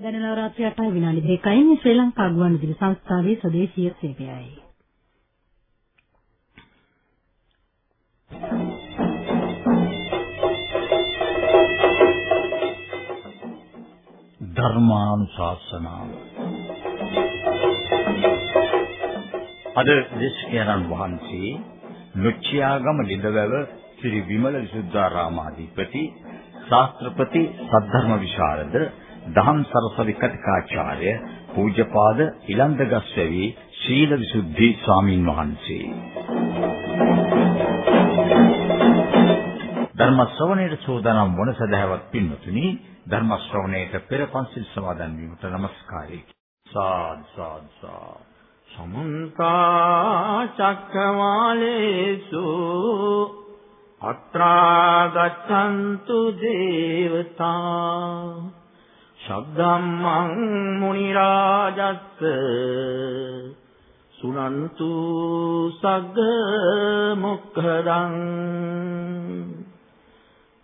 දැන් නවරාත්‍රි 8 විනාඩි 2යි ශ්‍රී ලංකා ගුවන්විදුලි සංස්ථාවේ ස්වදේශීය සේවයයි. ධර්මානුශාසනාව අද දේශකයන්න් වහන්සේ නොච්චියාගම ලිඳවැව ශ්‍රී විමල විසුද්ධාරාමාධිපති ශාස්ත්‍රපති සද්ධර්ම විශාරද දහම් සරසවි කතිකාචාර්ය පූජ්‍යපාද ඉලන්දගස්වැවි ශීල විසුද්ධි ස්වාමින් වහන්සේ ධර්ම ශ්‍රවණයට සෝදානම් වන සදහවත් පින්වතුනි ධර්ම ශ්‍රවණයට පෙර පන්සිල් සමාදන් වීමට নমස්කාරය. සාද් සාද් සාද්. සමන්ත චක්කමාලේසු අත්‍රා ගච්ඡන්තු දේවතා. ශබ්දම්මං මුනි රාජස්ස සුනන්තු සග්ග මොක්ඛදං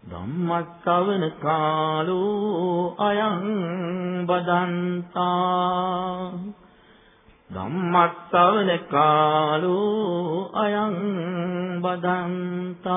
ධම්මස්සවන කාලෝ අයං බදන්තා ධම්මස්සවන කාලෝ අයං බදන්තා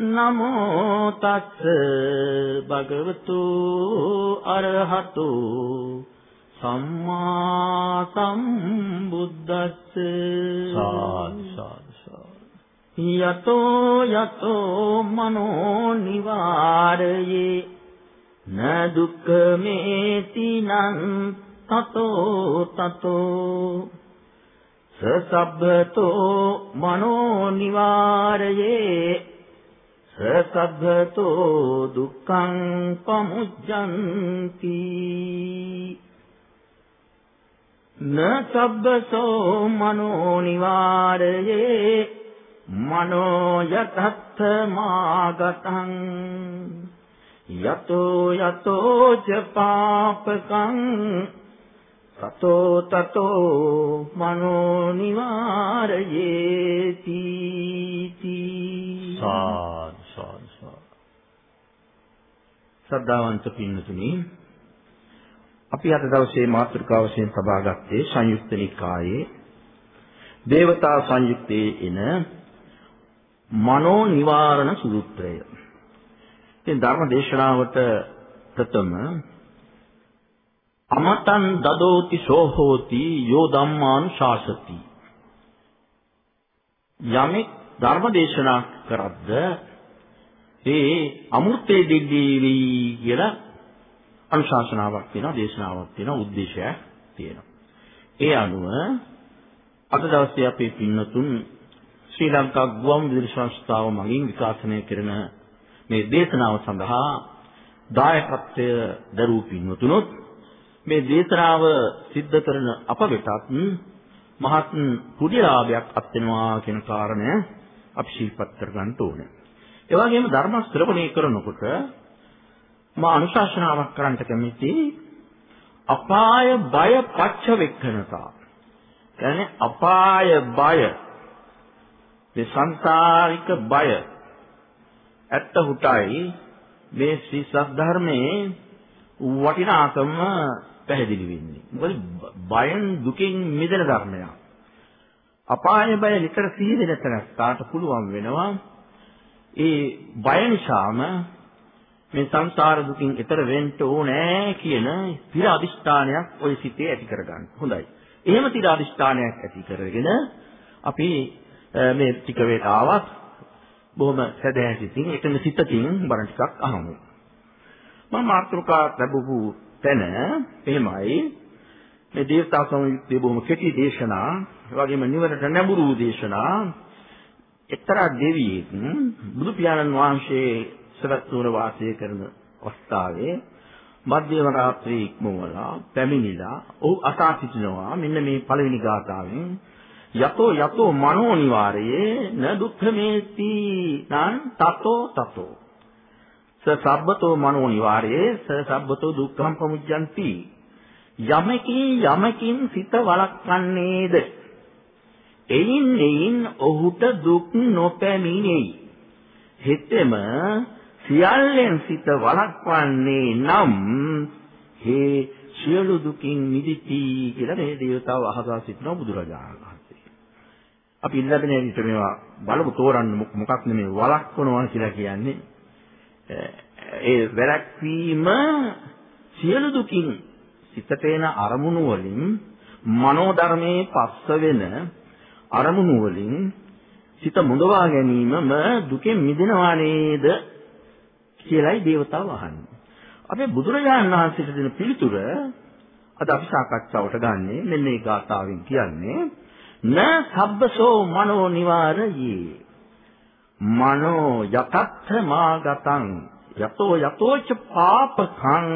නමෝ තස්ස භගවතු අරහතු සම්මා සම්බුද්දස්ස. යතෝ යතෝ මනෝ නිවාරයේ. න දුක්ඛ මේති නං තතෝ තතෝ. සසබ්බතෝ මනෝ නිවාරයේ සසබ්බතෝ දුක්ඛං පමුජ්ජಂತಿ න සබ්බසෝ මනෝ නිවාරයේ මනෝ යතත්ථ මාගතං යතෝ යතෝ ච පාපකං තතෝ තතෝ මනෝ නිවාරයේති සාද් සාද් සද්ධාවන්ත පින්නතුනි අපි අද දවසේ මාතෘකාව වශයෙන් සබා ගත්තේ සංයුක්ත නිකායේ දේවතා සංයුත්තේ එන මනෝ නිවාරණ සූත්‍රය. ඉතින් ධර්ම දේශනාවට ප්‍රථම අමතං දදෝති සෝහෝති යෝ ධම්මානුශාසති යමෙක් ධර්ම දේශනා කරද්ද ඒ අමෘතේ දෙද්දීවි කියලා අනුශාසනාවක් තියෙනවා දේශනාවක් තියෙනවා උද්දේශයක් තියෙනවා ඒ අනුව අද දවසේ අපේ පින්නතුන් ශ්‍රී ලංකා ගුවන් විදුලි සංස්ථාව මගින් විකාශනය කරන මේ දේශනාව සඳහා දායකත්වය දරූ පින්වතුනොත් මේ දේශනාව සිද්ධ කරන අප වෙතත් මහත් කුඩිලාභයක් අත් වෙනවා කියන කාරණය අපි ශීල්පත් කර ගන්න ඕනේ. ඒ වගේම ධර්ම ශ්‍රවණය කරනකොට මා අනුශාසනාවක් කරන්නට කැමති අපාය බය පච්ච වෙක්කනතා. කියන්නේ අපාය බය මේ සංසාරික බය ඇත්ත හුටයි මේ ශ්‍රී සද්ධර්මයේ වටිනාකම පැහැදිලි වෙන්නේ. මොකද බයෙන් දුකින් මිදෙන ධර්මයක්. අපාය බය නිතර සිහි දෙන තැනට පුළුවන් වෙනවා. ඒ බය නිසාම මේ සංසාර දුකින් ඈතර වෙන්න ඕනේ කියන තිර අදිෂ්ඨානයක් ওই සිතේ ඇති කරගන්න. හොඳයි. එහෙම තිර අදිෂ්ඨානයක් ඇති කරගෙන අපි මේ ටික වේලාවක් බොහොම සැදැහැ සිතින් එකම සිතකින් බණ ටිකක් අහමු. මම මාතෘකා ලැබපු තැන එහෙමයි මේ දේවතා සංයුක්තයේ බොහොම කෙටි දේශනා, ඒ වගේම නිවනට නැඹුරු දේශනා එක්තරා දෙවියෙක් බුදු පියාණන් වහන්සේ සවැත් නුවර වාසය කරන අවස්ථාවේ මධ්‍යම රාත්‍රී ඉක්මවලා පැමිණිලා ඔහු අසා සිටිනවා. මෙන්න මේ පළවෙනි ගාථාවෙන් යතෝ යතෝ මනෝ නිවාරයේ න දුක්ඛමේති නං තතෝ තතෝ. ස සබ්බතෝ මනෝ නිවාරයේ ස සබ්බතෝ දුක්ඛම් පමුජ්ජಂತಿ. යමකින් යමකින් සිත වළක්වන්නේද? එයින් එයින් ඔහුට දුක් නොපැමිණෙයි හෙතෙම සියල්ලෙන් සිත වළක්වන්නේ නම් හේ සියලු දුකින් මිදිති කියලා මේ දේවතාව අහසා සිටින බුදුරජාණන් වහන්සේ. අපි ඉල්ලගෙන විතර මේවා බලමු තෝරන්න මොකක් නෙමෙයි වළක්වනවා කියලා කියන්නේ. ඒ වැළැක්වීම සියලු දුකින් සිතට එන අරමුණු වලින් මනෝ ධර්මයේ පස්ස වෙන අරමුණු වලින් සිත මුදවා ගැනීමම දුකෙන් මිදෙනවා නේද කියලයි දේවතාව අහන්නේ. අපේ බුදුරජාණන් වහන්සේට දෙන පිළිතුර අද අපි සාකච්ඡාවට ගන්නෙ මෙන්න මේ ගාථාවෙන් කියන්නේ න සබ්බසෝ මනෝ නිවාරයේ මනෝ යතත්ථ මාගතං යතෝ යතෝච පාපකං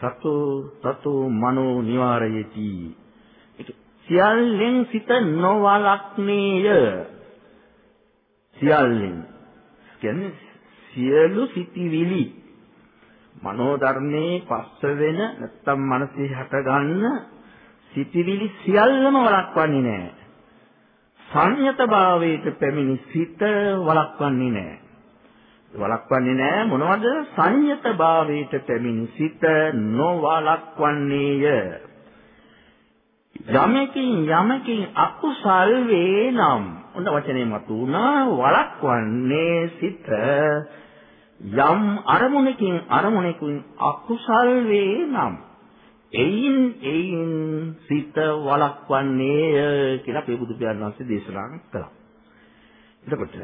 තතෝ තතෝ මනෝ නිවාරයති සියල්ලෙන් සිත නොවලක්නේය සියල්ලෙන් කියන්නේ සියලු සිතිවිලි මනෝ ධර්මයේ පස්ස වෙන නැත්තම් මනසේ හටගන්න සිතිවිලි සියල්ලම වළක්වන්නේ නැහැ. සංයත භාවයට පැමිණි සිත වළක්වන්නේ නැහැ. වළක්වන්නේ නැහැ මොනවද? සංයත භාවයට පැමිණි සිත නොවළක්වන්නේය. යමකින් යමකින් අකුසල් වේ නම් ඔන්න වචනේ මතුණා වළක්වන්නේ සිත. යම් අරමුණකින් අරමුණකින් අකුසල් වේ නම් එයින් එයින් සිත වළක්වන්නේය කියලා අපේ බුදු පියාණන් වහන්සේ දේශනා කළා. එතකොට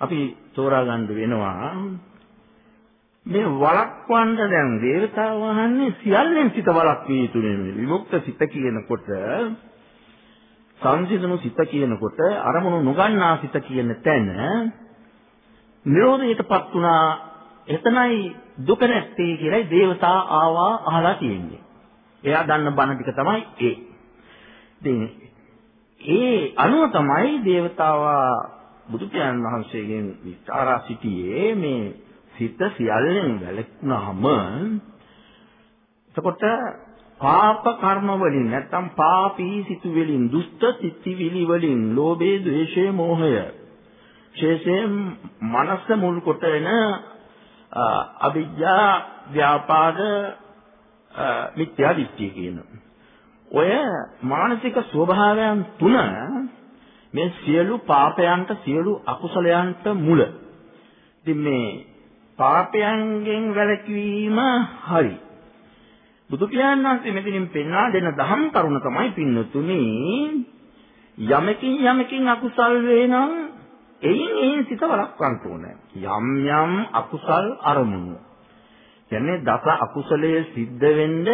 අපි තෝරා ගන්න වෙනවා මේ වළක්වන්න දැන් දේවතාව වහන්නේ සියල්ලෙන් සිත වළක්විය යුතු නෙමෙයි. විමුක්ත සිත කියනකොට සංසිඳුණු සිත කියනකොට අරමුණු නොගන්නා සිත කියන තැන නිරෝධයටපත් වුණා එතනයි දුක නැත්තේ කියලායි දේවතා ආවා අහලා තියෙන්නේ. එයා දන්න බණ ටික තමයි ඒ. ඉතින් ඒ අනුව තමයි දේවතාවා බුදු පියාණන් වහන්සේගෙන් විචාරා සිටියේ මේ සිත සියල්ලෙන් වැළකුණාම එතකොට පාප කර්ම වලින් නැත්තම් පාපී සිතුවිලින් දුෂ්ට සිතිවිලි වලින් ලෝභය, ද්වේෂය, මෝහය විශේෂයෙන් මනස මුල් කොට එන අවිජ්ජා ව්‍යාපාද මිත්‍යා දිට්ඨිය කියන ඔය මානසික ස්වභාවයන් තුන මේ සියලු පාපයන්ට සියලු අකුසලයන්ට මුල. ඉතින් මේ පාපයන්ගෙන් වැළකීම හරි. බුදු පියාණන් වහන්සේ මෙතනින් පෙන්වා දෙන දහම් කරුණ තමයි පින්නතුනි යමකින් යමකින් අකුසල් වේනම් එයින් එයින් සිත වළක්වන්න ඕනේ. යම් යම් අකුසල් අරමුණු. කියන්නේ දස අකුසලයේ සිද්ධ වෙන්න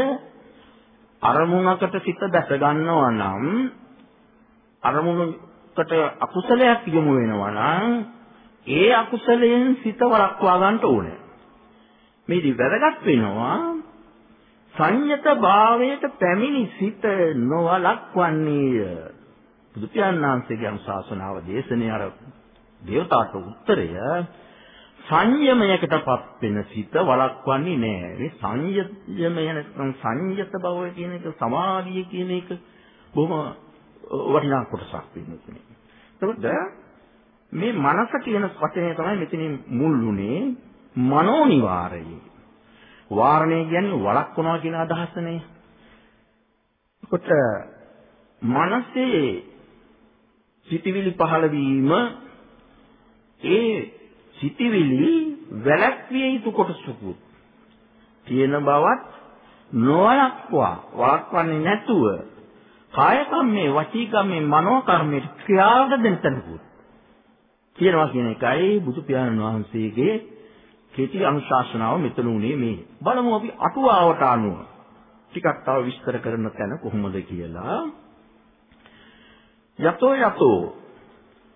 අරමුණකට සිත දැස ගන්නවා නම් අරමුණකට අකුසලයක් යොමු වෙනවා නම් ඒ අකුසලයෙන් සිත වළක්වා ගන්න ඕනේ. මේදි වැදගත් වෙනවා සංයත භාවයට පැමිණි සිත නොවලක්වන්නේය. බුදු පියාණන් වහන්සේගේ අනුශාසනාව දේශනේ අර දේවතාවට උත්තරය සංයමයකටපත් වෙන සිත වළක්වන්නේ නැහැ. මේ සංයමය නැත්නම් සංයත භවය කියන එක සමාධිය කියන එක බොහොම වටිනා කොටසක් වෙනවා. එතකොට මේ මනස කියන වචනය තමයි මෙතනින් මුල්ුනේ මනෝනිවාරය. වාරණය කියන්නේ වළක්වනවා කියන අදහසනේ. එතකොට මනසේ සිටිවිලි පහළ වීම ඒ සිටිවිලි වැළැක්විය යුතු කොටසකුත් තියෙන බවත් නොවලක්වා වළක්වන්නේ නැතුව කාය කම්මේ වචී කම්මේ මනෝ කර්මේ ක්‍රියාවට දෙන්න තනකුත් කියනවා කියන එකයි බුදු පියාණන් වහන්සේගේ කෙටි අනුශාසනාව මෙතන උනේ මේ. බලමු අපි අටුවාවට අනුව ටිකක් තව විස්තර කරන තැන කොහොමද කියලා. යතෝ යතෝ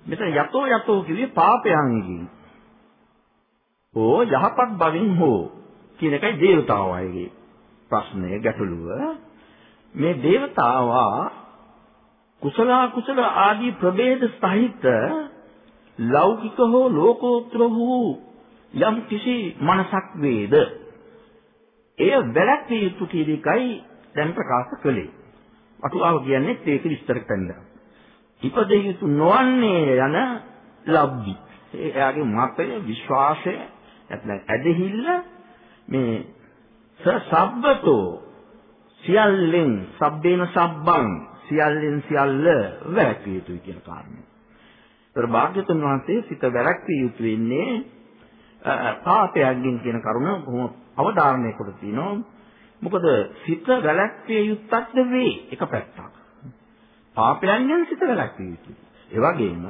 මෙතන යතෝ යතෝ කිව්වේ පාපයන්ගෙන්. ඕ යහපත් බවින් හෝ කියන එකයි දේවතාවයගේ ප්‍රශ්නය ගැටලුව. මේ දේවතාවා කුසල කුසල ආදී ප්‍රභේද සහිත ලෞකික හෝ ලෝකෝත්තර වූ යම් කිසි මනසක් වේද එය වැළැක්විය යුතු කියන එකයි දැන් ප්‍රකාශ කළේ. අටුවාව කියන්නේ ඒක විස්තර කරන්න. ඉපදෙය යුතු නොවන්නේ යන ලබ්ධි. එයාගේ මතය, විශ්වාසය, නැත්නම් ඇදහිල්ල මේ සබ්බතෝ සියල්ලෙන් සබ්බේන සබ්බං සියල්ලෙන් සියල්ල වැළැක්විය යුතුයි කියන කාරණය. ඒතර භාග්‍යතුන් වහන්සේ සිත වැළැක්විය යුතු වෙන්නේ පාපයෙන් කියන කරුණ බොහොම අවධාරණය කොට තිනවා. මොකද සිත වැළැක්විය යුත්තක්ද වේ එක පැත්තක්. පාපයන්ගෙන් සිත වැළැක්විය යුතුයි. ඒ වගේම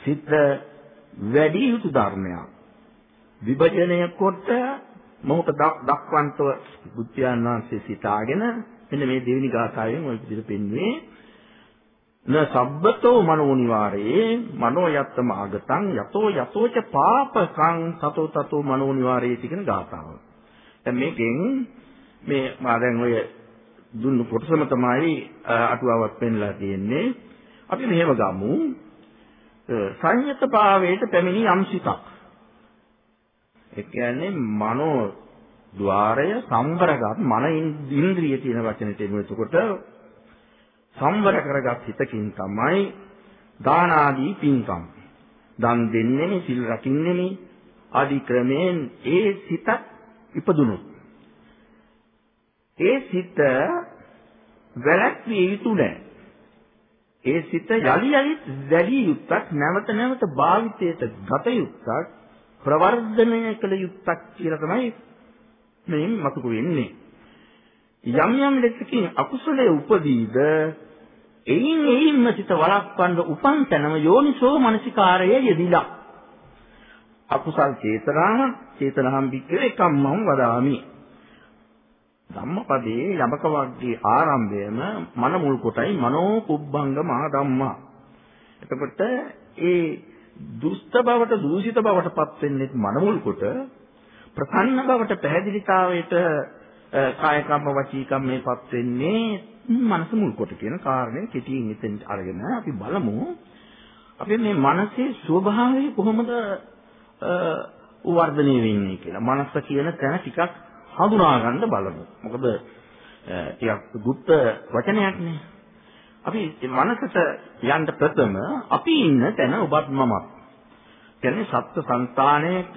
සිත වැඩි යුතු ධර්මයක්. විභජනය කොට මොහොත දක්වන්තව බුද්ධයන් වහන්සේ සිතාගෙන මෙන්න මේ දෙවෙනි ගාථාවෙන් ඔය විදිහට පෙන්වුවේ න සබ්බතෝ මනෝ නිවාරේ මනෝ යත්ත මාගතං යතෝ යතෝච පාපකං තතෝ තතෝ මනෝ නිවාරේති කියන ගාථාව. දැන් මේකෙන් මේ මා දැන් ඔය දුන්නු කොටසම තමයි අටුවාවක් පෙන්ලා තියෙන්නේ. අපි මෙහෙම ගමු. සංයත භාවයට පැමිණි යම් සිතක්. ඒ කියන්නේ මනෝ ద్వාරය සම්බරගත් මන ඉන්ද්‍රිය කියන වචනේ තේරුම එතකොට සම්වර කරගත් හිතකින් තමයි දාන ආදී පින්කම්. දන් දෙන්නේ සිල් රකින්නේ ආදී ක්‍රමයෙන් ඒ සිතක් ඉපදුනොත් ඒ සිත වැළැක්විය යුතු නැහැ. ඒ සිත යලි යලිත් වැඩි යුක්තක් නැවත නැවත භාවිතයට ගත යුක්තක් ප්‍රවර්ධනය කළ යුක්තක් කියලා තමයි මේ මතක වෙන්නේ. යම් යම් ලෙසකින් අකුසලයේ උපදීද එයින් එයින්ම සිත වළක්වන්න උපන් තැනම යෝනිසෝ මනසිකාරය යෙදිලා. අකුසල් චේතනා චේතනහම් වික්‍රේ කම්මං වදාමි. ධම්මපදයේ යමක වර්ගයේ ආරම්භයම මන මුල් කොටයි මනෝ කුබ්බංග මා ධම්මා. එතකොට ඒ දුෂ්ට බවට දූෂිත බවට පත් වෙන්නේ මන මුල් කොට ප්‍රසන්න බවට පැහැදිලිතාවයට කාය කම්ම වචී කම්මේපත් වෙන්නේ මනස මුල් කොට කියන කාරණය කෙටියෙන් මෙතෙන් අරගෙන අපි බලමු අපේ මේ මනසේ ස්වභාවය කොහොමද වර්ධනය වෙන්නේ කියලා. මනස කියන තැන ටිකක් හඳුනා ගන්න බලමු. මොකද ටිකක් গুপ্ত වචනයක් නේ. අපි මනසට යන්න ප්‍රථම අපි ඉන්න තැන ඔබත් මමත්. කියන්නේ සත්ත්ව సంతාණයට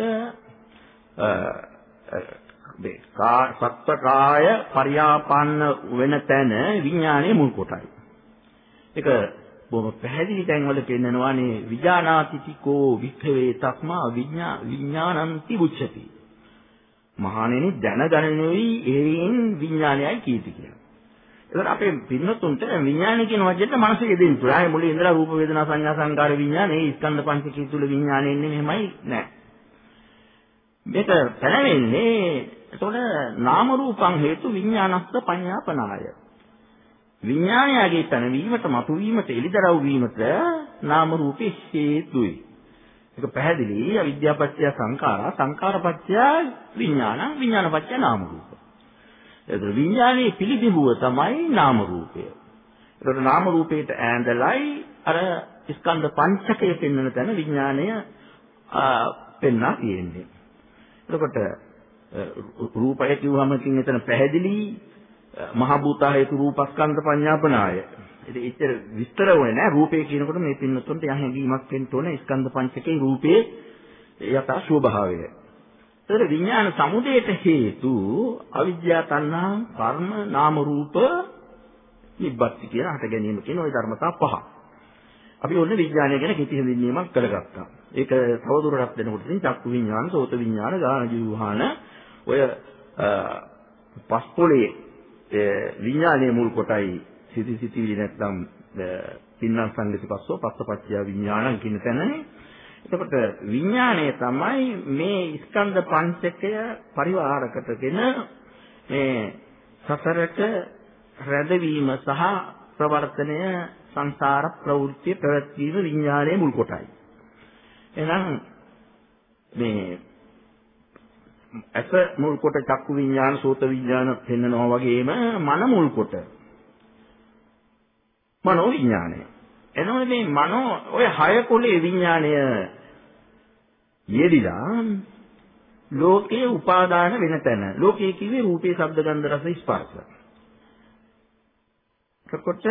සත්ත්ව කාය පරියාපන්න වෙන තැන විඥානයේ මුල් කොටයි. ඒක බොහොම පැහැදිලි තැන්වල පෙන්නනවානේ විඥානාතිතිකෝ වික්ඛවේ තස්මා විඥා විඥානන්ති උච්චති. මහණෙනි දැනගණනුයි එයින් විඥානයයි කීති කියලා. ඒකට අපේ පින්නතුන්ට විඥානය කියන වචනයට මනස යෙදෙන්න පුළුවන්. ආයේ මුලින් ඉඳලා රූප වේදනා සංඥා සංකාර විඥාන ඒ ස්කන්ධ පංචකය තුල විඥානය එන්නේ මෙහෙමයි නෑ. මේක පැනවෙන්නේ එතකොට නාම රූපං හේතු විඥානස්ස පඤ්ඤාපනාය. විඥානයගේ පැනවීමට මතුවීමට එලිදරව් වීමට නාම රූපේ හේතුයි. ඒක පැහැදිලි අවිද්‍යාපත්‍ය සංඛාරා සංඛාරපත්‍ය විඥාන විඥානපත්‍ය නාම රූප. ඒක විඥානයේ පිළිබිඹුව තමයි නාම රූපය. ඒකට නාම රූපයට ඈඳලයි අර ස්කන්ධ පංචකය පෙන්වන තැන විඥානය පෙන්වා තියෙන්නේ. එතකොට රූපය කිව්වම ඉතින් එතන පැහැදිලි මහ භූතා හේතු රූපස්කන්ධ පඤ්ඤාපනාය. ඉතින් එච්චර විස්තර වෙන්නේ නැහැ රූපය කියනකොට මේ පින්නතුන්ට යම් හැඟීමක් වෙන්න ඕනේ ස්කන්ධ පංචකේ රූපයේ යථා ස්වභාවය. ඒතර විඥාන සමුදයට හේතු අවිද්‍යා තණ්හා කර්ම නාම රූප නිබ්බත්ති කියන හට ගැනීම කියන ওই ධර්මතා පහ. අපි ඕනේ විඥානය ගැන කිසි හැඳින්වීමක් කරගත්තා. ඒක තවදුරටත් දෙනකොට ඉතින් චක්කු විඥාන, සෝත විඥාන, ගාන ජීවහාන ඔය පස්පොලේ විඥානයේ මුල් කොටයි සිටි සිටිවිලි නැත්නම් පින්නම් සංගති පස්සෝ පස්සපච්චය විඥානං කියන තැනනේ. එතකොට විඥානය තමයි මේ ස්කන්ධ පංචකය පරිවාරකටගෙන මේ සසරට රැඳවීම සහ ප්‍රවර්තනය සංසාර ප්‍රවෘත්ති ප්‍රවැත්වීම විඥානයේ මුල් කොටයි. එහෙනම් මේ ඇස මුල් කොට චක්කු විඥාන, සෝත විඥාන පෙන්වනවා වගේම මන මුල් කොට මනෝ විඥානය. එනකොට මේ මනෝ ඔය හය කුලේ විඥානය යෙදිලා ලෝකයේ උපාදාන වෙන තැන. ලෝකයේ කිව්වේ රූපේ, ශබ්ද, ගන්ධ, රස, ස්පර්ශ. එතකොට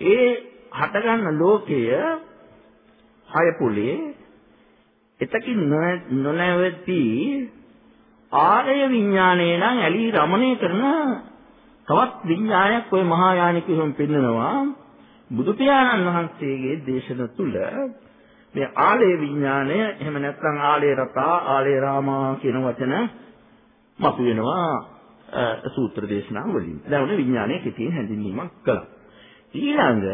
ඒ හටගන්න ලෝකය හය කුලේ එතකින් නොනැවති ආරය විඥානය නම් ඇලී රමණය කරන තවත් විඥානයක් ওই මහායානිකයන් පෙන්නනවා බුදු පියාණන් වහන්සේගේ දේශන තුල මේ ආලේ විඥානය එහෙම නැත්නම් ආලේ රතා ආලේ රාමා කියන වචන මතුවෙනවා සූත්‍ර දේශනා වලින්. දැන් උනේ විඥානයේ කෙටියෙන් හැඳින්වීමක් කළා. ඊළඟ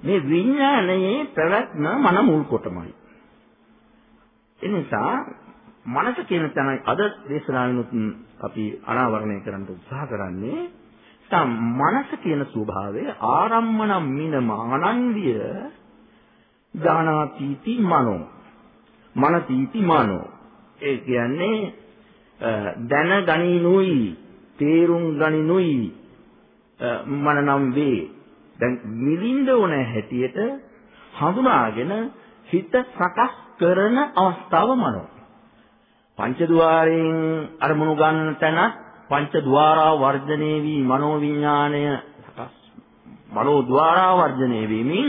මේ විඥානයේ පැවැත්ම මන මුල් කොටමයි. එනිසා මනස කියන තැනයි අද දේශනාවෙනුත් අපි අනාවරණය කරන්න උත්සාහ කරන්නේ. තම මනස කියන ස්වභාවය ආරම්මන මින මානන්දිය ඥානාතීති මනෝ. මනතීති මනෝ. ඒ කියන්නේ දැන ගනිනුයි තේරුම් ගනිනුයි මනනම් වේ. දැන් මිලින්ද ඕන හැටියට හඳුනාගෙන හිත සකස් කරන අවස්ථාව මනෝ. පංචද්වාරයෙන් අරමුණු ගන්න තැන පංචද්වාරා වර්ධනය වී මනෝවිඥාණය සකස් මනෝද්වාරා වර්ධනය වීමෙන්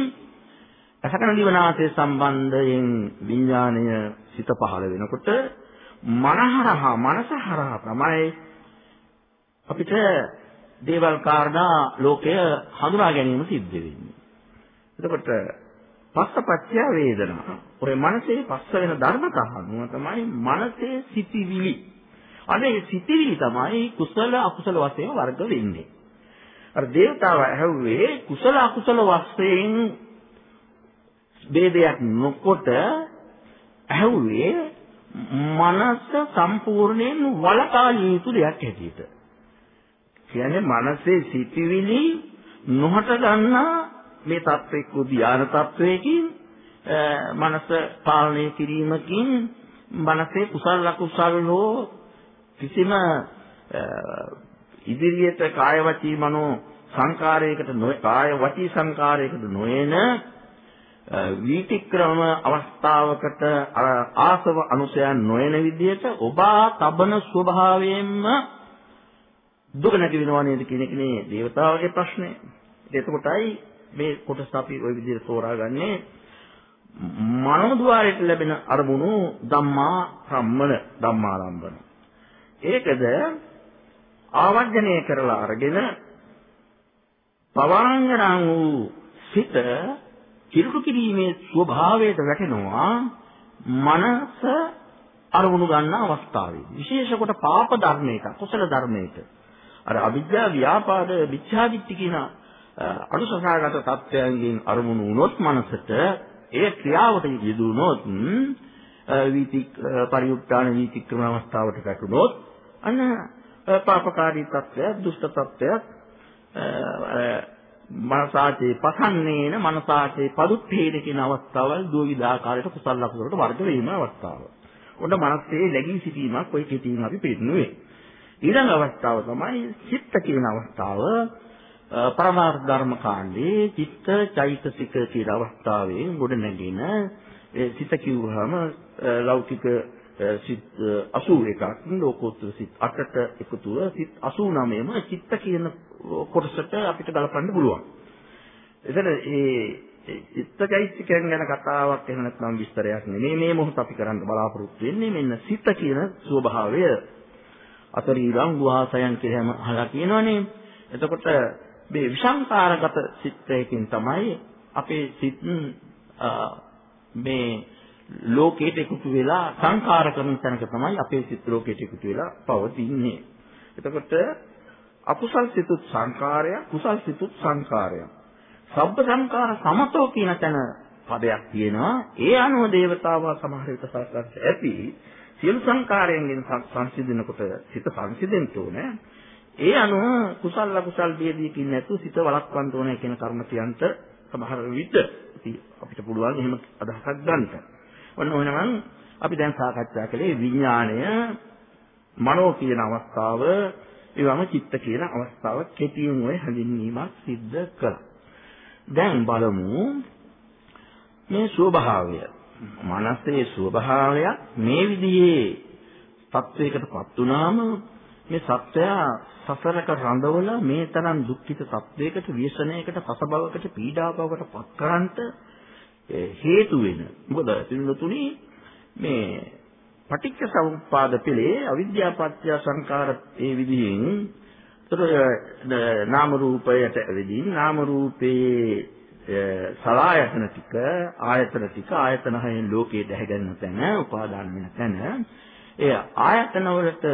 රසකන දිවනාසය සම්බන්ධයෙන් විඥාණය සිත පහළ වෙනකොට මනහරහා මනසහරහා තමයි අපිට දේවල් කාරණා ලෝකය හඳුනා ගැනීම සිද්ධ වෙන්නේ. එතකොට පස්සපච්චය වේදනා. ඔය මනසේ පස්ස වෙන ධර්මතා අනුව තමයි මනසේ සිටිවිලි. අනේ සිටිවිලි තමයි කුසල අකුසල වශයෙන් වර්ග වෙන්නේ. අර දේවතාව ඇහුවේ කුසල අකුසල වශයෙන් ભેදයක් නොකොට ඇහුවේ මනස සම්පූර්ණයෙන් වලකා යුතු දෙයක් හැටියට. කියන්නේ මනසේ සිටිවිලි නොහට ගන්නා මේ තත්වෙක ධ්‍යාන තත්වයකින් මනස පාලනය කිරීමකින් මනසේ කුසල අකුසල හෝ කිසිම ඉදිරියට කාය වචී මනෝ සංකාරයකට කාය වචී සංකාරයකට නොයන වීතික්‍රම අවස්ථාවකට ආසව අනුසයන් නොයන විදිහට ඔබා තබන ස්වභාවයෙන්ම දුක නැති වෙනව නේද කියන එකනේ දේවතාවගේ ප්‍රශ්නේ. එතකොටයි මේ කොටස අපි ওই විදිහට තෝරාගන්නේ මනෝද්වාරයට ලැබෙන අරමුණු ධම්මා සම්මන ධම්මාරම්භන. ඒකද ආවර්ජනය කරලා අරගෙන පවාංගණං වූ සිත කිරුළු කිරීමේ ස්වභාවයට වැටෙනවා මනස අරමුණු ගන්න අවස්ථාවේදී. විශේෂ කොට පාප ධර්මයක, කුසල ධර්මයක. අර අවිද්‍යාව ව්‍යාපාද විචාදිත්‍ති කියන අනුසසාගත තත්ත්වයන්ගෙන් අරමුණු වුණොත් මනසට ඒ ක්‍රියාවට යෙදුනොත් වීතික් පරිඋත්තාන වීතික්‍රම අවස්ථාවට පැටුනොත් අන්න පාපකාරී තත්ත්වයක් දුෂ්ට තත්ත්වයක් මනසාචේ පසන්නේන මනසාචේ පදුත්තේන කියන අවස්ථාවල් දුවිදාකාරයට කුසල ලකුණට වර්ධ වීම අවස්ථාව. උඩ මනසේ läගී සිටීමක් ඔය කෙටියෙන් අපි පිළිනුවේ. ඊළඟ අවස්ථාව තමයි චිත්ත කියන අවස්ථාව. පරමාර්ථ ධර්ම කාණ්ඩේ චිත්ත චෛතසික කියන අවස්ථාවෙන් ගොඩ නැගින ඒ සිත කිව්වහම ලෞකික සිත් 81ක් ලෝකෝත්තර සිත් 8ට එකතුව සිත් 89ම චිත්ත කියන කොටසට අපිට ගලපන්න පුළුවන්. එතන ඒ චිත්තචෛතසිකයන් ගැන කතාවක් එහෙම නැත්නම් විස්තරයක් නෙමෙයි මේ මොහොත අපි කරන්න බලාපොරොත්තු වෙන්නේ මෙන්න සිත කියන ස්වභාවය අතරීරං ගුහාසයන් කියලා අහලා කියනවනේ. එතකොට මේ විසංකාරගත චිත්තයකින් තමයි අපේ සිත් මේ ලෝකයට එකතු වෙලා සංකාර කරන තැනක තමයි අපේ සිත් ලෝකයට එකතු වෙලා පවතින්නේ. එතකොට අකුසල් සිතුත් සංකාරය, කුසල් සිතුත් සංකාරය. සබ්බ සංකාර සමතෝ කියන තැන පදයක් තියෙනවා. ඒ අනුව දේවතාවා සමහර විට සලකන්න ඇති. සියලු සංකාරයෙන් සංසිඳනකොට සිත සංසිඳෙන්න ඕනේ. ඒ අනුව කුසල අකුසල් ભેදයකින් නැතුව සිත වළක්වන්න ඕනේ කියන කර්මතියන්ට සමහර විට අපිට පුළුවන් එහෙම අදහසක් ගන්න. ඔන්න ඕනනම් අපි දැන් සාකච්ඡා කළේ විඥාණය මනෝ කියන අවස්ථාව ඒවම චිත්ත කියන අවස්ථාව කෙටියෙන් ඔය හැඳින්වීමක් සිද්ධ කළා. දැන් බලමු මේ ස්වභාවය. මනසේ ස්වභාවයක් මේ විදිහේ තත්වයකටපත් වුණාම මේ සත්‍යය සසරක රඳවල මේ තරම් දුක්ඛිත තත්වයකට ව්‍යසනයකට පසබවකට පීඩාවකට පත් කරන්ට හේතු වෙන. මොකද පිළිතුරුනි මේ පටිච්ච සමුප්පාද පිළේ අවිද්‍යා පත්‍ය සංකාර ඒ විදිහෙන් තොර නාම රූපයට වෙදින් නාම රූපේ සලායතන ටික ආයතන ටික ආයතන හයෙන් ලෝකයේ දැහැගන්න තැන උපාදාන වෙන තැන ඒ ආයතන වලට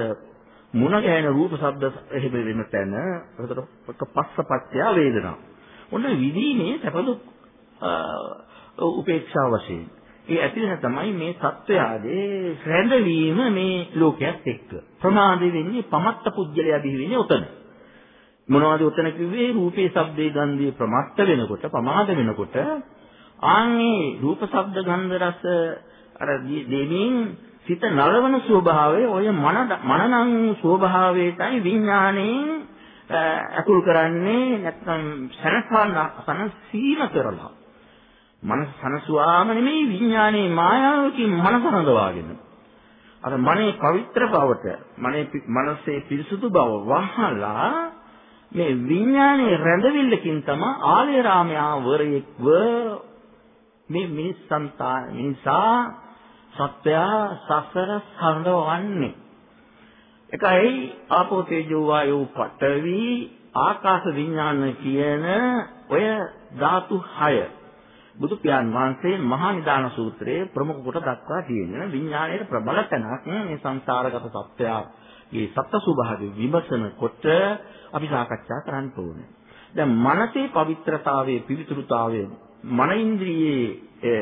මුණ ගැහෙන රූප ශබ්ද එහෙම වෙන තැන එතකොට පස්සපත්‍ය වේදනා ඔන්න විදීනේ සැපදු උපේක්ෂා වශයෙන් ඒ ඇතිවෙන තමයි මේ සත්වයාගේ රැඳවීම මේ ලෝකයක් එක්ක. ප්‍රමාද වෙන්නේ පමත්ත පුජ්‍යලයා බිහි වෙන්නේ උතන. මොනවද උතන කිව්වේ රූපේ ශබ්දේ ගන්ධේ ප්‍රමත්ත වෙනකොට ප්‍රමාද වෙනකොට ආන්නේ රූප ශබ්ද ගන්ධ රස අර දෙමින් සිත නලවන ස්වභාවය ඔය මන මනනම් ස්වභාවයටයි විඥාණයෙන් අකුල් කරන්නේ නැත්නම් සනසන සනසීම කරලා මනස සනසුවාම නෙමෙයි විඥානයේ මායාවකින් මනස රඳවාගෙන. අර මනේ පවිත්‍ර බවට, මනේ මනසේ පිරිසුදු බව වහලා මේ විඥානයේ රැඳවිල්ලකින් තම ආලය රාමයා වරයෙක්ව මේ මිනිස්සන්තා නිසා සත්‍යය සසර සඳවන්නේ. එකයි ආපෝ තේජෝ වායෝ පඨවි ආකාශ විඥාන කියන ඔය ධාතු 6 බුදු පියාණන් වහන්සේ මහා නිදාන සූත්‍රයේ ප්‍රමුඛ කොට දක්වා තියෙන විඥාණයට ප්‍රබල තැනක් මේ සංසාරගත සත්‍යයේ සත්‍ය ස්වභාවය විමසන කොට අපි සාකච්ඡා කරන්න ඕනේ. දැන් මනසේ පවිත්‍රතාවයේ පිවිතුරුතාවයේ මන ඉන්ද්‍රියේ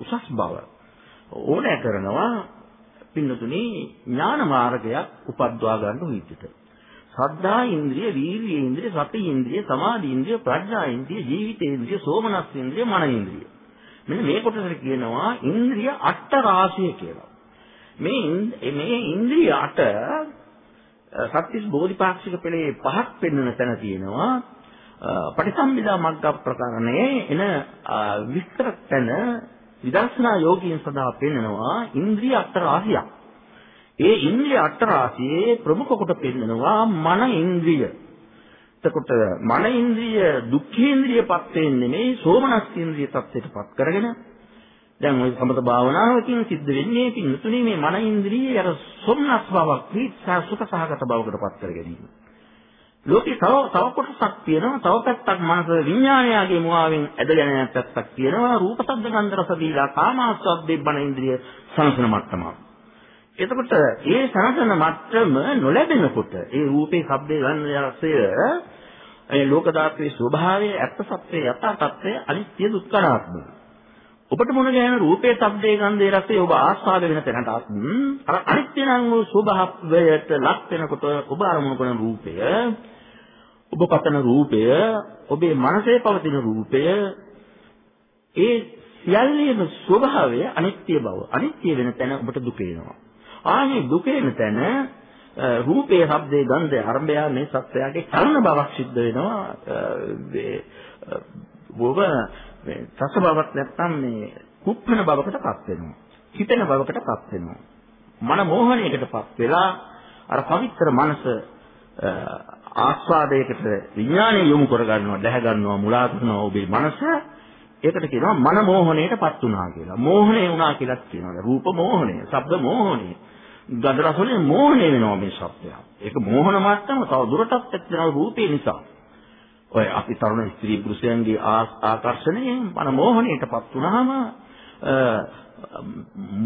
උසස් බව ඕනෑ කරනවා පින්නතුනි ඥාන මාර්ගයක් උපද්දවා ගන්න විදිහට. සද්ධා ඉන්ද්‍රිය, වීර්ය ඉන්ද්‍රිය, සති ඉන්ද්‍රිය, සමාධි ඉන්ද්‍රිය, ප්‍රඥා ඉන්ද්‍රිය, ජීවිතේන්ද්‍රිය, සෝමනස් ඉන්ද්‍රිය, මන ඉන්ද්‍රිය. මෙන්න මේ කොටසට කියනවා ඉන්ද්‍රිය අට රාශිය කියලා. මේ මේ ඉන්ද්‍රිය අට සත්‍තිස් බෝධිපාක්ෂික පෙළේ පහක් පෙන්වන තැන තියෙනවා. පටිසම්භිදා මග්ග ප්‍රකරණයේ එන විස්තර තැන විදර්ශනා යෝගීන් සඳහා පෙන්වනවා ඉන්ද්‍රිය අට රාශියක්. ඒ ඉන්ද්‍රිය අටරාශියේ ප්‍රමුඛ කොට පෙන්නනවා මන ඉන්ද්‍රිය. එතකොට මන ඉන්ද්‍රිය දුක්ඛේන්ද්‍රියපත් වෙන්නේ නෙමෙයි සෝමනස් ඉන්ද්‍රිය තත්ත්වයටපත් කරගෙන දැන් ওই සමත භාවනාවකින් සිද්ධ වෙන්නේ පින්තුනේ මේ මන ඉන්ද්‍රිය අර සොම්නස් බවක් ප්‍රීත්සා සුඛ සහගත බවකටපත් කර ගැනීම. ලෝකේ තව තව කොටසක් තියෙනවා තව පැත්තක් මනස විඥානයගේ මුවාවෙන් ඇදගෙන යන පැත්තක් තියෙනවා රූප ශබ්ද ගන්ධ රස දීලා කාමාස්වාද්දේ බණ ඉන්ද්‍රිය සංසන මට්ටමක්. එතකොට ඒ සාසන මට්ටම නොලැබෙනකොට ඒ රූපේ ශබ්දේ ගන්න රසය ඒ ලෝක ධාතුවේ ස්වභාවය ඇත්ත සත්‍යය යථා තත්ත්වය අනිත්‍ය දුක්ඛනාත්මයි. ඔබට මොන ගැන රූපේ ශබ්දේ ගන්ධේ රසය ඔබ ආස්වාද වෙන තැනට අර අනිත්‍ය නම් වූ ස්වභාවයට ලක් වෙනකොට ඔබ අරමුණු කරන රූපය ඔබ පතන රූපය ඔබේ මනසේ පවතින රූපය ඒ සියල්ලේම ස්වභාවය අනිත්‍ය බව අනිත්‍ය වෙන තැන ඔබට දුක එනවා ආනේ දුකේන තැන රූපේ, ශබ්දේ, ගන්ධේ, අරඹය මේ සත්‍යයගේ චලන බවක් සිද්ධ වෙනවා. ඒ බොබ මේ රස බවක් නැත්තම් මේ කුප්පන බවකටපත් වෙනවා. හිතෙන බවකටපත් වෙනවා. මන මෝහණයකටපත් වෙලා අර පවිත්‍ර මනස ආස්වාදයකට විඥානය යොමු කරගන්නවා, දැහැ ගන්නවා, මුලා කරනවා ඔබේ මනස ඒකට කියනවා මන මෝහණයටපත් වුණා කියලා. මෝහණය වුණා කියලාත් කියනවා. රූප මෝහණය, ශබ්ද මෝහණය. ගන්ධ රස වලින් මෝහණය වෙනවා මේ ශබ්දය. ඒක මෝහන මාත්‍රම තව දුරටත් ඇත්තන රූපේ නිසා. ඔය අපි තරුණ ස්ත්‍රී පුරුෂයන්ගේ ආකර්ෂණයෙන් මන මෝහණයටපත් වුණාම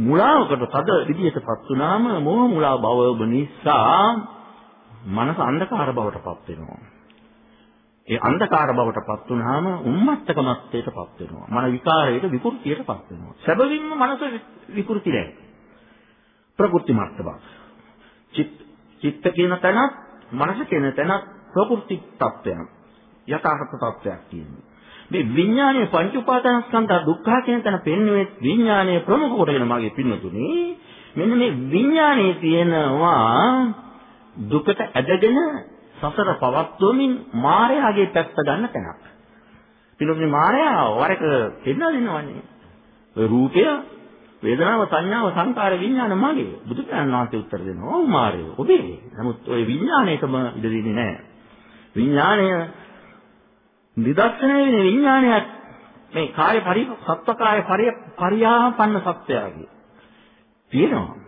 මුලාවකට තද විදියටපත් වුණාම මෝහ මුලා බව නිසා මනස අන්ධකාර බවටපත් වෙනවා. ඒ අන්ධකාර බවටපත් වුණාම උම්මත්තක මත්තේටපත් වෙනවා. මන විකාරයට විකෘතියටපත් වෙනවා. සැබවින්ම මනස විකෘති නැහැ. ප්‍රකෘති මට්ටමක්. චිත්ත චිත්ත කියන තැනත් මනස කියන තැනත් ප්‍රකෘති තත්ත්වයක්. යථාර්ථ තත්ත්වයක් කියන්නේ. මේ විඥානයේ පංච උපාදානස්කන්ධ දුක්ඛ කියන තැන පෙන්වන්නේ විඥානයේ ප්‍රමුඛ කොටගෙන මාගේ පින්නතුනේ මෙන්න මේ විඥානයේ තියෙනවා දුකට ඇදගෙන සසර පවත්වමින් මායාවේ පැත්ත ගන්න තැනක්. පිළිගන්නේ මායාව වරක පෙන්නලා දෙනවනේ. ඔය රූපය වේදනාව සංඥාව සංකාර විඥාන මගේ. බුදු පියාණන් වහන්සේ උත්තර දෙනවා ඔව් මාරය ඔබේ. නමුත් ඔය විඥාණයටම ඉඩ දෙන්නේ නැහැ. විඥාණය නිදර්ශනය වෙන විඥානයක් මේ කාය පරි සත්ව කාය පරි පරියාපන්න සත්‍යයගේ තියෙනවා.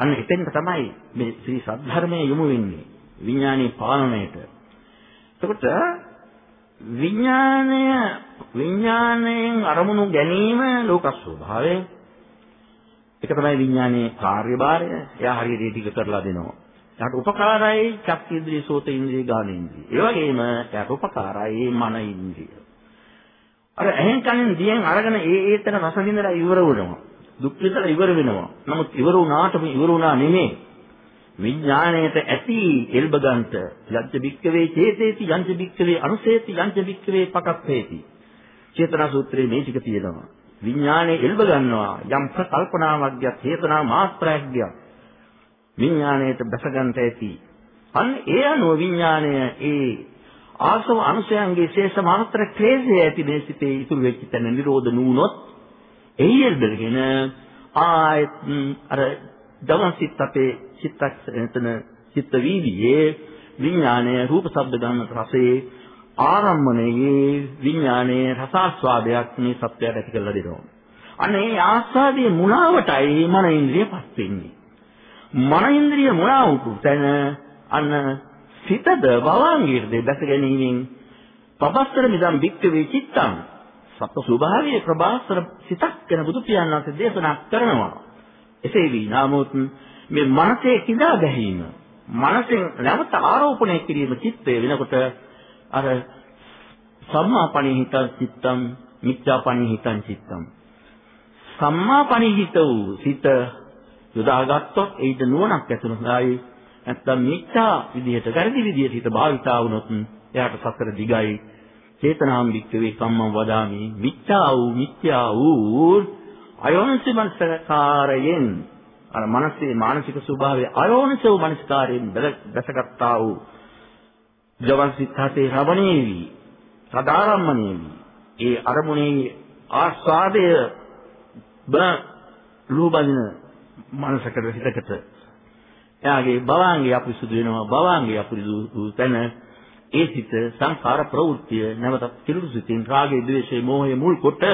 අන්න එතෙන්ට තමයි මේ ශ්‍රී සද්ධර්මයේ යොමු වෙන්නේ විඥානීය පාලනයට එතකොට විඥානය විඥාණයෙන් අරමුණු ගැනීම ලෝක ස්වභාවය ඒක තමයි විඥානයේ කාර්යභාරය. එයා හරියට ටික කරලා දෙනවා. එයාට උපකාරයි චක්ක ඉන්ද්‍රිය, සෝත ඉන්ද්‍රිය, ගාන ඉන්ද්‍රිය. ඒ වගේම එයාට උපකාරයි මන ඉන්ද්‍රිය. අර ඇහෙන් කනෙන් දියෙන් අරගෙන ඒ ඒතන රස විඳලා ඉවර වුණා. දුක් විඳලා ඉවර වෙනවා. නමුත් ඉවර වුණාටම ඉවර වුණා නෙමෙයි. විඥාණයට ඇති එල්බගන්ත යංච බික්කවේ චේතේති යංච බික්කවේ අනුසේති යංච බික්කවේ පකප්පේති. චේතනා සූත්‍රයේ මේ ටික තියෙනවා. විඥානය එල්බ ගන්නවා යම් ප්‍රකල්පනාවක් ගියත් චේතනා මාත්‍රයක් ගියත් විඥාණයට බැසගන්ට ඇති අන්න ඒ අනුව විඥාණය ඒ ආසව අනුසයන්ගේ ශේෂ මාත්‍ර ක්ලේශය ඇති මේ සිතේ ඉතුරු වෙච්ච තැන නිරෝධ නුනොත් එයි එල්බගෙන ආයත් අර දවස් සිත් අපේ චිත්තක් එතන චිත්ත වීදියේ විඥාණය රූප ශබ්ද ගන්න රසයේ ආරම්මණයේ විඥානයේ රසාස්වාදයක් මේ සත්‍යයට ඇති කරලා දෙනවා. අන්න ඒ ආස්වාදයේ මුලාවටයි මන ඉන්ද්‍රියපත් වෙන්නේ. මන ඉන්ද්‍රිය මුලා වූ තැන අන්න සිතද භවංගීර්ද දැස ගැනීමෙන් පබස්තර මිදම් වික්කවේ චිත්තං සත්ව ස්වභාවයේ ප්‍රබාස්තර සිතක් ගැන බුදු පියාණන් වහන්සේ දේශනා කරනවා. එසේ වී නාමොත් මේ මනසේ කිඳා බැහිම මනසෙන් නැවත ආරෝපණය කිරීම චිත්තය වෙනකොට අර සම්මාපණිහිත චිත්තම් මිච්ඡාපණිහිතං චිත්තම් සම්මාපණිහිත වූ සිත යොදාගත්තොත් ඒිට නුවණක් ඇතිවෙනවායි නැත්තම් මිච්ඡා විදිහට වැරදි විදිහට හිත භාවිතා වුණොත් එයාට සසර දිගයි. චේතනාම් වික්කවේ කම්මං වදාමි. මිච්ඡා වූ මිත්‍යා වූ අයෝනිසි මනසකාරයෙන් අර මනසේ මානසික ස්වභාවය අයෝනිසෝ මනස්කාරයෙන් දැසගත්තා වූ ජවන් සිතාතේ රවණේවි සදාරම්මනේවි ඒ අරමුණේ ආස්වාදය බ ලෝබදින මනසකට හිතකට. එයාගේ භවංගේ අපිරිසුදු වෙනවා භවංගේ අපිරිසුදු තැන ඒ සිත සංඛාර ප්‍රවෘත්තිය නැවත කිලුරු සිතින් රාගයේ ද්වේෂයේ මෝහයේ මුල් කොට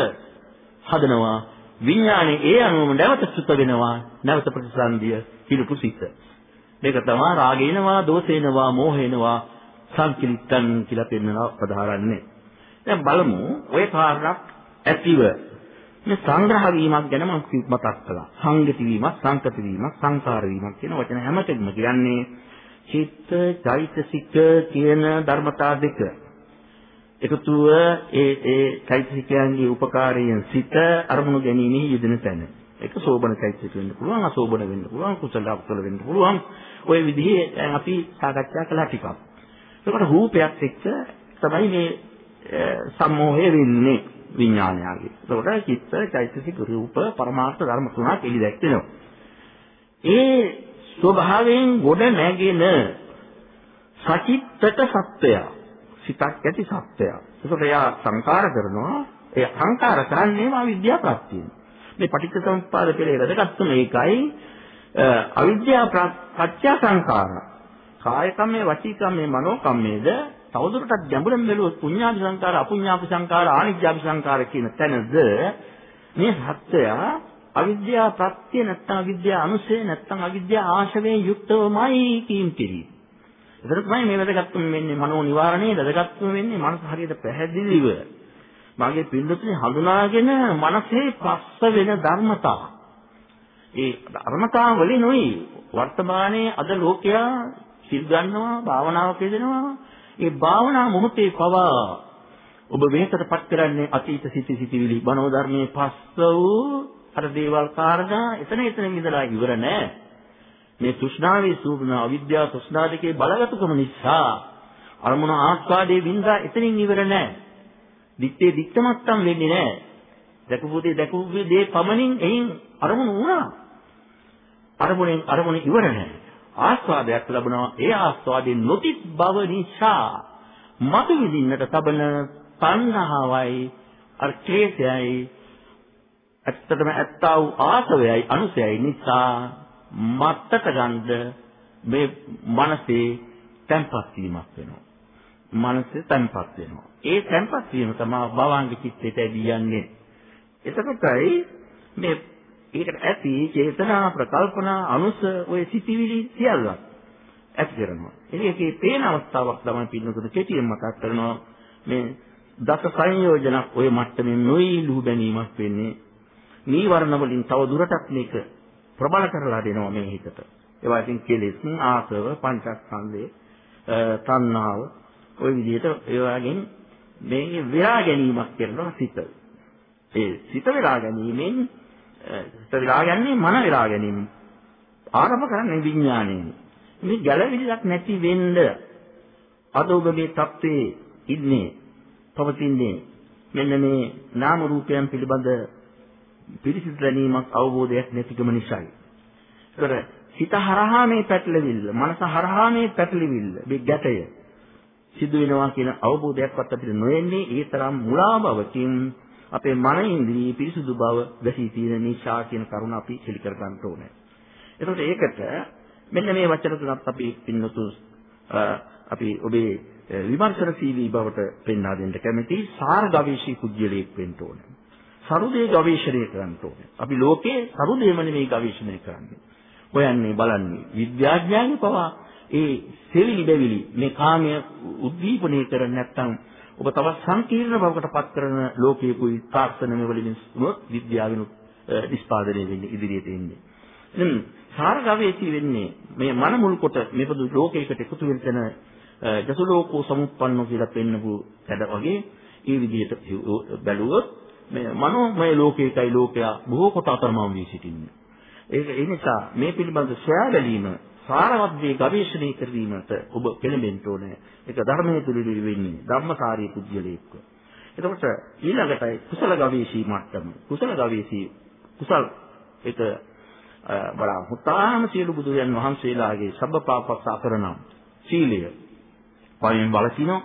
හදනවා විඥානේ ඒ අනුවම නැවත සුත වෙනවා නැවත ප්‍රතිසන්දිය කිලුරු සිත මේක තමයි රාගේනවා දෝෂේනවා මෝහේනවා සංකිලිටන් කියලා පෙන්වනවා පදාරන්නේ. දැන් බලමු ඔය කාරණක් ඇතිව මේ සංග්‍රහ වීමක් ගැන මම මතක් කළා. සංගති වීමක්, සංකත වීමක්, සංකාර වීමක් කියන වචන හැමතෙම කියන්නේ චිත්ත, චෛතසික කියන ධර්මතා දෙක. එකතුව ඒ ඒ චෛතසිකයන්ගේ උපකාරයෙන් සිත අරමුණු ගැනීමෙහි යෙදෙන තැන. ඒක සෝබන චෛතසික වෙන්න පුළුවන්, අසෝබන වෙන්න පුළුවන්, කුසල අකුසල වෙන්න පුළුවන්. ওই විදිහේ අපි සාකච්ඡා කළා ටිකක්. ඒකට රූපයක් එක්ක තමයි මේ සම්මෝහය වෙන්නේ විඥානයගේ. ඒකට චිත්ත, චෛතසික රූප, පරමාර්ථ ධර්ම තුනක් එලි දැක්වෙනවා. ඒ ස්වභාවයෙන් ගොඩ නැගෙන සචිත්තක සත්‍යය. සිතක් ඇති සත්‍යය. ඒකට එයා සංකාර කරනවා. ඒ සංකාර කරන්නේම අවිද්‍යාව ප්‍රත්‍යයෙන්. මේ පටිච්චසමුප්පාද කියලා වැදගත්ම ඒකයි අවිද්‍යාව පත්‍ය සංකාරා කාය කම්මේ වචී කම්මේ මනෝ කම්මේද තවදුරටත් ගැඹුරින් බැලුවොත් පුඤ්ඤාභි සංකාර අපුඤ්ඤාභි සංකාර ආනිජ්ජාභි සංකාර කියන තැනද මේ සත්‍යය අවිද්‍යාව ප්‍රත්‍ය නැත්නම් අවිද්‍යාව අනුසය නැත්නම් අවිද්‍යාව ආශයෙන් යුක්තවමයි කීම් කිරි. ඒතර තමයි මේ වැදගත්කම වෙන්නේ මනෝ නිවාරණේ වැදගත්කම වෙන්නේ මනස හරියට පැහැදිලිව මාගේ පිළිතුරේ හඳුනාගෙන මනසේ පස්ස වෙන ධර්මතා. ඒ ධර්මතා වලිනුයි වර්තමානයේ අද ලෝකයා සිල් ගන්නවා භාවනාවක් යෙදෙනවා ඒ භාවනා මොහොතේ පවා ඔබ වෙහෙසටපත් කරන්නේ අතීත සිටි සිටිවිලි බණෝ ධර්මයේ පස්ස වූ අර දේවල් කාරණා එතන එතන ඉඳලා ඉවර නෑ මේ තෘෂ්ණාවේ සූපන අවිද්‍යාව තෘෂ්ණා දෙකේ බලගතුකම නිසා අරමුණ ආස්වාදයේ වින්දා එතනින් ඉවර නෑ දිත්තේ දික්තමත්තම් වෙන්නේ නෑ දැකපු දේ දැකපු දේ පමණින් එයින් අරමුණ වුණා අරමුණෙන් අරමුණ ඉවර නැහැ. ආස්වාදයක් ලැබෙනවා. ඒ ආස්වාදයෙන් නොතිත් බව නිසා මතු විඳින්නට තබන තණ්හාවයි අර ක්ලේශයයි ඇත්තටම ඇත්තා වූ ආසවයයි අනුසයයි නිසා මත්තට ගන්ද මේ මනසේ තැම්පත් වීමක් වෙනවා. මනසේ තැම්පත් වෙනවා. ඒ තැම්පත් වීම තමයි භවංග චිත්තයට ඇදී යන්නේ. එතකොටයි මේ ඒකට ඇති චේතනා ප්‍රකල්පනා අනුස ඔය සිටිවිලි සියල්ලක් ඇති කරනවා. ඒකේ පේන අවස්ථාවක් තමයි පින්නතුන කෙටියෙන් මතක් කරනවා මේ දස සංයෝජනක් ඔය මට්ටමින් නොයිලු බැනීමක් වෙන්නේ. නීවරණ වලින් තව දුරටත් මේක ප්‍රබල කරලා දෙනවා මේ හිතට. ඒවා ඉතින් කෙලෙස්, ආසව, පංචස්කන්ධය, තණ්හාව ওই විදිහට ඒවාගෙන් මේ විරා ගැනීමක් කරනවා සිත. ඒ සිත විරා ගැනීමෙන් සිත විරා ගැනීම මන විරා ගැනීම. ආරම්භ කරන්නේ විඥාණයෙන්. මේ ගැළවිලක් නැති වෙන්න අද ඔබ මේ தත්ත්වයේ ඉන්නේ පවතින්නේ මෙන්න මේ නාම රූපයන් පිළිබඳ පිරිසිදු දැනීමක් අවබෝධයක් නැතිකම නිසායි. ඒතර හිත හරහා මේ පැටලෙවිල්ල, මනස හරහා මේ පැටලෙවිල්ල, මේ ගැටය සිදු වෙනවා කියන අවබෝධයක්වත් අපිට නොෙන්නේ ඒ තරම් මුලා බවකින් අපේ මන ඉන්ද්‍රිය පිරිසුදු බව වැසී තියෙන නිසා කියන කරුණ අපි හෙලි කර ගන්න ඕනේ. එතකොට ඒකට මෙන්න මේ වචන තුනක් අපි පින්නතු අපි ඔබේ විමර්ශනශීලී බවට පෙන්වා දෙන්න කැමති සාර ගවේෂී කුජ්‍යලයක් වෙන්න ඕනේ. සරුදේ ගවේෂණය කරන්න ඕනේ. අපි ලෝකේ සරුදේම නෙමෙයි ගවේෂණය කරන්නේ. හොයන්නේ බලන්නේ විද්‍යාඥයන් පවා ඒ සෙවිලි බෙවිලි මේ කාමය උද්දීපනය කර නැත්නම් ඔබ තවත් සංකීර්ණ බවකට පත් කරන ලෝකයේකුයි තාක්ෂණය වලින් උනොත් විද්‍යාවෙන් නිෂ්පාදනය වෙන්නේ ඉදිරියට එන්නේ. දැන් සාර ගවේෂී වෙන්නේ මේ මන මුල් කොට මේපදු ලෝකයකට එකතු වෙන ජසලෝකෝ සමුප්පන්නෝ කියලා පෙන්නපු වැඩ වගේ ඒ විදිහට බැලුවොත් මේ මනෝමය ලෝකයකයි ලෝකයා බොහෝ කොට අතරමං වී සිටින්නේ. ඒක ඒ නිසා මේ පිළිබඳ සොයා බැලීම සාරවත් දේ ගවේෂණය කිරීමට ඔබ පෙළඹෙන්න ඕනේ. ඒක ධර්මයේ තුලින් වෙන්නේ ධම්මකාරී පුද්ගලයෙක්ව. එතකොට ඊළඟටයි කුසල ගවේෂී මට්ටම. කුසල ගවේෂී කුසල් ඒක බලන්න හුතාම සියලු බුදුරයන් වහන්සේලාගේ සබ්බපාපස්ස අකරණම් සීලය පයින් බලකිනෝ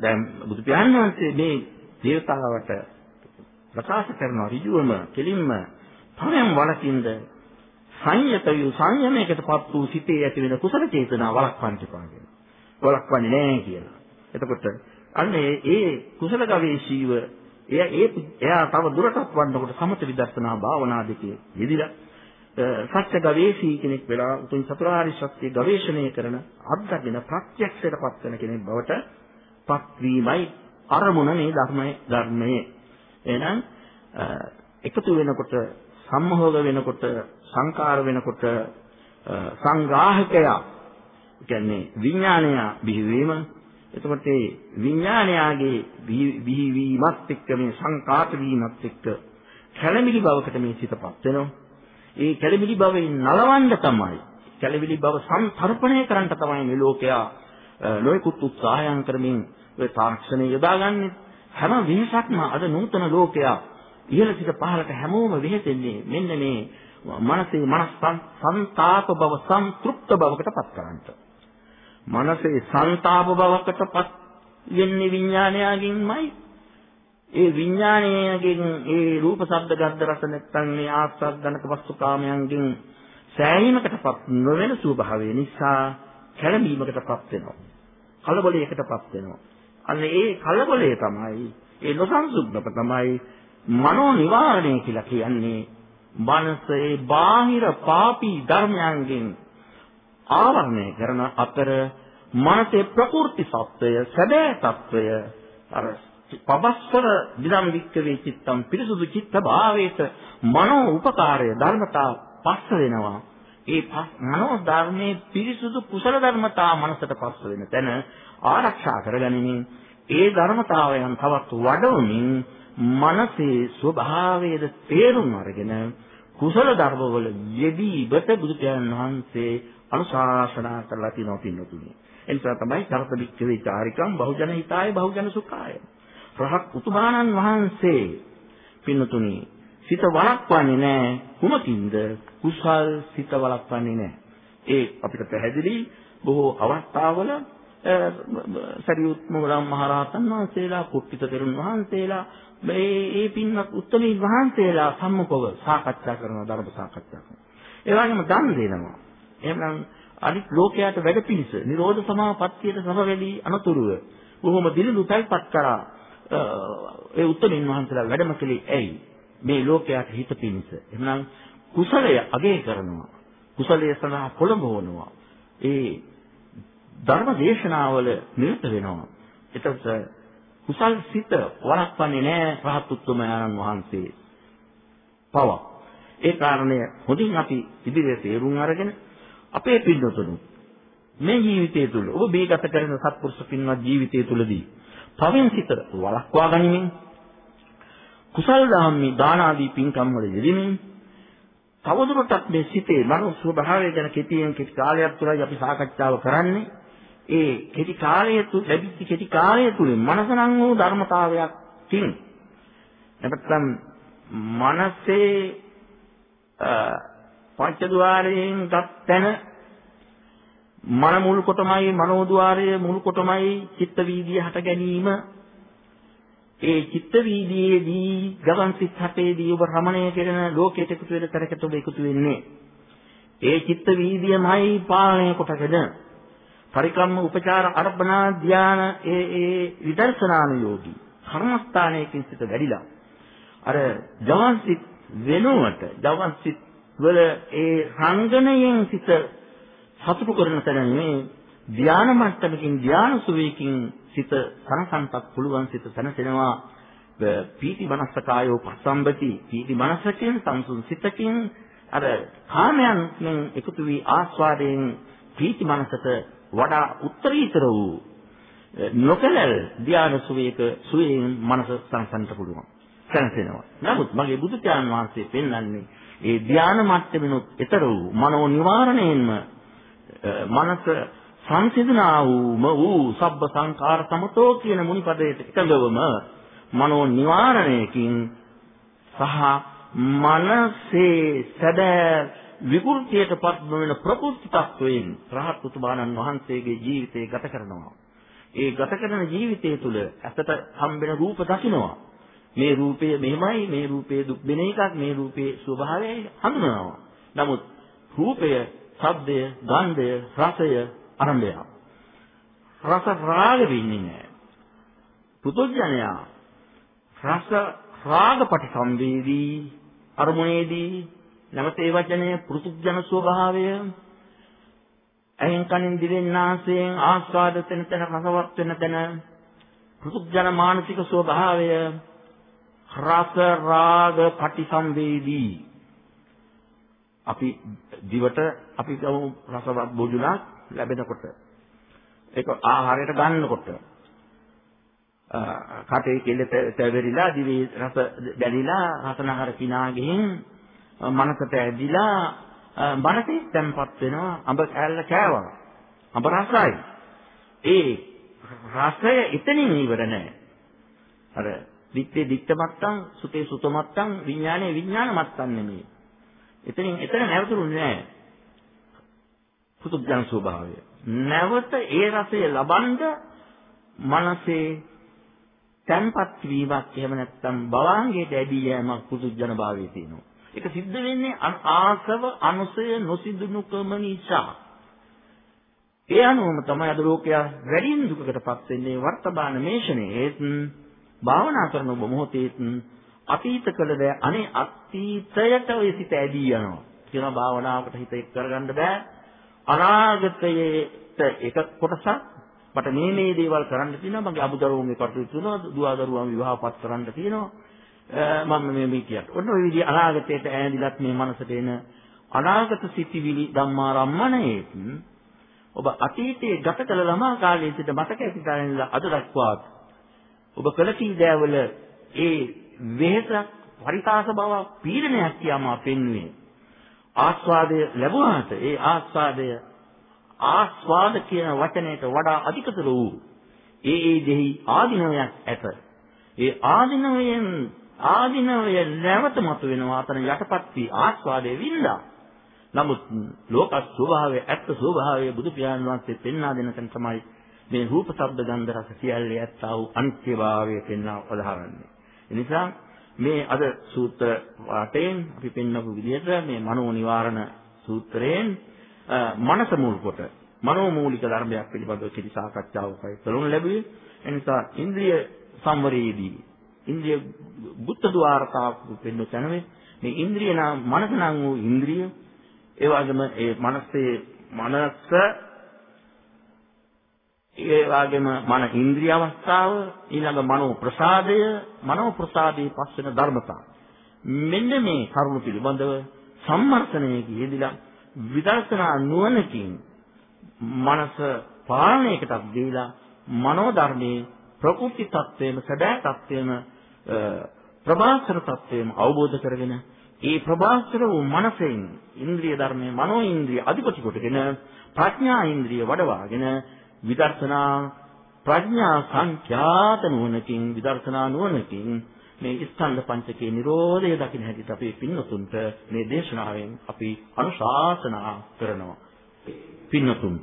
දැන් බුදු පියාණන් වහන්සේ මේ දේවතාවට ප්‍රකාශ කරන ඍජුවම කෙලින්ම තමයන් වලකින්ද සංයත වූ සංයමයකටපත් වූ සිතේ ඇති වෙන කුසල චේතනා වළක්වන්න එපා කියන. වළක්වන්නේ නැහැ කියලා. එතකොට අන්න ඒ කුසල ගවේෂීව එයා ඒ එයා තව දුරටත් වන්නකොට සමත විදර්ශනා භාවනා දෙකේ යෙදිලා සත්‍ය ගවේෂී කෙනෙක් වෙලා උතුම් චතුරාර්ය සත්‍ය ගවේෂණය කරන අත්දකින ප්‍රත්‍යක්ෂයටපත් වෙන කෙනෙක් බවට පත්වීමයි අරමුණ මේ ධර්මයේ ධර්මයේ. එහෙනම් එකතු වෙනකොට සම්මෝහක වෙනකොට සංකාර වෙනකොට සංග්‍රාහකය කියන්නේ විඥානය බිහිවීම. එතකොට මේ විඥානයාගේ බිහිවීමත් එක්ක මේ සංකාත වීමත් එක්ක කැළමිලි බවකට මේ සිතපත් වෙනවා. ඒ කැළමිලි භවෙන් නලවන්න තමයි කැළමිලි භව සම්තරපණය කරන්න තමයි මේ ලෝකයා නොයෙකුත් උත්සාහයන් කරමින් ඔය තාක්ෂණය යොදාගන්නේ හැම වෙහසක්ම අද නූතන ලෝකයා ඉහළ සිට පහළට හැමෝම වෙහෙසෙන්නේ මෙන්න මේ මනසේ මනස් සංතාප බව සන්තුෂ්ත බවකට පත් කරන්නට. මනසේ සංතාප බවකට පත් වෙන්නේ විඥානයගෙන්මයි. ඒ විඥානයගෙන් ඒ රූප ශබ්ද ගන්ධ රස නැත්නම් මේ ආස්වාද ගන්නක වස්තු කාමයන්ගෙන් සෑහීමකටපත් නොවන ස්වභාවය නිසා කැළඹීමකටපත් වෙනවා. කලබලයකටපත් වෙනවා. අන්න ඒ කලබලය තමයි ඒ නොසන්සුද්ධක තමයි මනෝ නිවාරණය කියලා කියන්නේ. මනසේ බාහිර පාපී ධර්මයන්ගෙන් ආවරණය කරන අතර මනසේ ප්‍රකෘති සත්‍යය සැබෑ తত্ত্বය අර පබස්සර විදම් වික්කවේ චිත්තම් පිරිසුදු චිත්ත භාවේත මනෝ උපකාරය ධර්මතා පස්ස වෙනවා. ඒ මනෝ ධර්මයේ පිරිසුදු කුසල ධර්මතා මනසට පස්ස වෙන තැන ආරක්ෂා කරගනිමින් ඒ ධර්මතාවයන් තවත් වඩවමින් මනසේ ස්වභාවයද තේරුම් අරගෙන කුසල ධර්මවල යෙදීබට බුදු පියාණන් වහන්සේ අනුශාසනා කරලා තියෙනවා පින්නතුනි. එනිසා තමයි සරත වික්කවේ චාරිකම් බහුජන හිතාය බහුජන සුඛාය. රහත් උතුමාණන් වහන්සේ පින්නතුනි සිත වළක්වන්නේ නැහැ කුමකින්ද කුසල් සිත වළක්වන්නේ නැහැ. ඒ අපිට පැහැදිලි බොහෝ අවස්ථාවල සරියුත් මොගලම් මහරහතන් වහන්සේලා කුට්ටිත තෙරුන් වහන්සේලා මේ ඒ පින්වත් උත්තමී වහන්සේලා සම්මුඛව සාකච්ඡා කරන ධර්ම සාකච්ඡා කරනවා. ඒ වගේම දන් දෙනවා. එහෙනම් අනිත් ලෝකයට වැඩ පිණිස නිරෝධ සමාපත්තියට සමවැළි අනතුරුව බොහොම දිලිලු තල්පත් කරා ඒ උත්තමීන් වහන්සේලා වැඩම කළේ ඇයි? මේ ලෝකයට හිත පිණිස. එහෙනම් කුසලය අගය කරනවා. කුසලය සඳහා පොළඹවනවා. ඒ ධර්ම දේශනාවල නිරත වෙනවා. එතකොට කුසල් සිත වළක්වන්නේ නැහැ රහත් උත්තමයන්න් වහන්සේ. පව. ඒ කාරණය හොඳින් අපි ඉදිරියට තේරුම් අරගෙන අපේ පින්නතුණු මේ ජීවිතය තුළ ඔබ මේ ගත කරන සත්පුරුෂ පින්වත් ජීවිතය තුළදී පවෙන් සිත වළක්වා ගනිමින් කුසල් දාම්මි දාන ආදී පින්කම් වල යෙදෙමින් තවදුරටත් මේ සිතේ මනෝ ස්වභාවය ගැන කෙටියෙන් කෙටි කාලයක් තුළයි අපි සාකච්ඡාව කරන්නේ ඒ කෙටි කාලය තුල ලැබිච්ච කෙටි කාලය තුලින් මනසනම් වූ ධර්මතාවයක් තින්. නැත්නම් මනසේ පංචද්වාරයෙන් ගත්තන මන මුල් කොටමයි මනෝද්වාරයේ මුල් කොටමයි චිත්ත වීදිය හට ගැනීම. ඒ චිත්ත වීදියේදී ගවන් සිත් හතේදී ඔබ රමණය කරන ලෝකයට එකතු වෙන තරකට ඔබ එකතු වෙන්නේ. ඒ චිත්ත වීදියමයි පාලනය කොටගෙන පරික්‍රම උපචාර අර්පණා ධාන ඒ ඒ විදර්ශනානුයෝගී කර්මස්ථානයකින් සිට වැඩිලා. අර ජවන්සිත වෙනුවට ජවන්සිත වල ඒ රංගනයෙන් සිට සතුටු කරන තැන මේ ධාන මට්ටමකින් ධාන සුවේකින් සිත සනසන්තක් පුළුවන් සිත සනසෙනවා. පීති මනසකායෝ පස්සම්බති. පීති මනසකින් සංසුන් සිතකින් අර කාමයන්ගෙන් එකතු වී ආස්වාදයෙන් ප්‍රීති මනසට වඩා උත්තරීතර වූ නොකලල් ධාන සුවේක සුවයෙන් මනස සංසන්ත පුළුවන්. සැනසෙනවා. නමුත් මගේ බුදු පියාණන් වහන්සේ පෙන්වන්නේ ඒ ධාන මට්ටමිනුත් ඊතර වූ මනෝ නිවාරණයෙන්ම මනස සංසිඳනා වූම වූ සබ්බ සංකාර සමතෝ කියන මුනිපදයට එකඟවම මනෝ නිවාරණයකින් සහ මනසේ සැබෑ විකෘතියටපත් නොවන ප්‍රකෘති තත්වයෙන් රහත් උතුමාණන් වහන්සේගේ ජීවිතය ගත කරනවා. ඒ ගත කරන ජීවිතය තුළ ඇසට හම්බෙන රූප දකින්නවා. මේ රූපය මෙහෙමයි, මේ රූපය දුක් දෙන එකක්, මේ රූපේ ස්වභාවයයි හඳුනනවා. නමුත් රූපය, ශබ්දය, ගන්ධය, රසය අරඹය. රස රාග වෙන්නේ නැහැ. පුදුජනයා රස රාග පටිසම්වේදී අරමුණේදී නැවත ඒ වචනය පෘතුජන ස්වභාවය ඇහෙන් කනින් දිවෙන් නාසයෙන් ආස්වාද වෙන තැන රසවත් වෙන තැන පෘතුජන මානසික ස්වභාවය රස රාග පටිසම්වේදී. අපි දිවට අපි ගමු රසවත් භෝජනක් ලැබෙනකොට. ඒක ආහාරයට ගන්නකොට. කටේ කෙල තැවෙරිලා දිවේ රස දැලිලා රසනහර කිනා ගිහින් මනසට ඇදිලා මනසේ තැම්පත් වෙනවා අඹ කෑල්ල කෑවා. අඹ රසයි. ඒ රසය එතනින් ඉවර නෑ. අර දිත්තේ දිත්ත මත්තන් සුතේ සුත මත්තන් විඥානේ විඥාන මත්තන් නෙමෙයි. එතනින් එතන නැවතුරුනේ නෑ. පුදුජන ස්වභාවය. නැවත ඒ රසය ලබනද මනසේ තැම්පත් වීමක් එහෙම නැත්නම් භවාංගයට ඇදී යෑමක් පුදුජන භාවයේ තියෙනවා. ඒක සිද්ධ වෙන්නේ ආසව අනුසය නොසිඳුනුකම නිසා. ඒ අනුවම තමයි අද ලෝකයා වැඩිම දුකකටපත් වෙන්නේ වර්තමාන මේෂනේ. ඒත් භාවනා කරන ඔබ මොහොතේත් අතීත කළ දේ අනේ අතීතයට ඔය සිත ඇදී යනවා. කියන භාවනාවකට හිත එක් කරගන්න බෑ. අනාගතයේට එක කොටසක් මට මේ මේ දේවල් කරන්න තියෙනවා මගේ අමුදරුවන්ගේ කටයුතු තියෙනවා දුවදරුවන් විවාහපත් කරන්න තියෙනවා මම මේ මේ කියන්නේ. ඔන්න ඔය විදිහ අනාගතයට ඈඳිලත් මේ මනසට එන අනාගත සිතිවිලි ධම්මා රම්මණයේත් ඔබ අතීතයේ ගත කළ ළමා කාලයේ සිට මතක ඇතිදාගෙන ඉඳලා අද දක්වාත් ඔබ කළ කීදෑවල ඒ වෙහසක් පරිතාස බව පීඩනයක් කියමා පෙන්වුවේ ආස්වාදය ලැබුණාට ඒ ආස්වාදය ආස්වාද කියන වචනයට වඩා අධිකතර වූ ඒ ඒ දෙහි ආධිනවයක් ඇත ඒ ආධිනවයෙන් ආධිනවය නැවත මතු වෙනවා අතන යටපත් වී ආස්වාදයේ වින්දා. නමුත් ලෝක ස්වභාවය ඇත්ත ස්වභාවය බුදු පියාණන් වහන්සේ පෙන්වා දෙන තැන තමයි මේ රූප ශබ්ද ගන්ධ රස සියල්ලේ ඇත්තා වූ අනිත්‍යභාවය පෙන්වා උදාහරන්නේ. ඒ නිසා මේ අද සූත්‍ර පාඨයෙන් අපි පෙන්වපු විදිහට මේ මනෝ නිවාරණ සූත්‍රයෙන් මනස මුල් කොට මනෝමූලික ධර්මයක් පිළිබඳව කිසි සාකච්ඡාවකයි කරනු ලැබුවේ. එනිසා ඉන්ද්‍රිය සංවරයේදී ඉන්ද්‍රිය බුද්ධ ద్వාරතාවක් වෙන්න තැන මේ ඉන්ද්‍රිය නම් මනස නම් වූ ඉන්ද්‍රිය. ඒ වගේම ඒ මනසේ මනස ඒ වගේම මන ඉන්ද්‍රිය අවස්ථාව ඊළඟ මනෝ ප්‍රසාදය මනෝ ප්‍රසාදයේ පස්වෙන ධර්මතා. මෙන්න මේ කරුණු පිළිබඳව සම්මර්ථනයේ යෙදিলা විදර්ශනා නුවණකින් මනස පාලනයකටත් දීලා මනෝ ධර්මයේ ප්‍රකෘති தත්වයේම සැබෑ தත්වයේම ප්‍රබාස්තර තත්වයේම අවබෝධ කරගෙන ඒ ප්‍රබාස්තර වූ මනසෙන් ඉන්ද්‍රිය ධර්මයේ මනෝ ඉන්ද්‍රිය අධිපති කොටගෙන ප්‍රඥා ඉන්ද්‍රිය වඩවාගෙන විදර්ශනා ප්‍රඥා සංඛ්‍යාත නුවණකින් විදර්ශනා නුවණකින් මේ ස්කන්ධ පංචකේ Nirodhe දකින්න හැටියට අපේ පින්නතුන්ට මේ දේශනාවෙන් අපි අනුශාසනා කරනවා. පින්නතුන්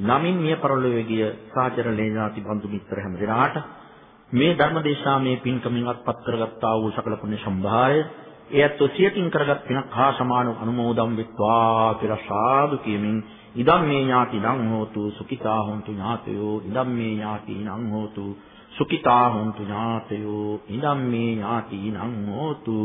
නමින් මිය පරලොවේ ගිය සාචර ලේනාති බඳු මිත්‍ර හැම දිනාට මේ ධර්මදේශාමේ පින්කමින් අත්පත් කරගත්තා වූ සකල පුණ්‍ය සම්භාරය එයත් සියකින් කරගත් පිනක් හා සමාන අනුමෝදම් වෙත්වා කියලා සාදු කියමින් ඉදම් මේ ඥාතිනම් හෝතු සුඛිතා හොන්තු ඥාතයෝ ඉදම් මේ ඥාතිනම් හෝතු සුඛිතා හොන්තු ඥාතයෝ ඉදම් මේ ඥාතිනම් හෝතු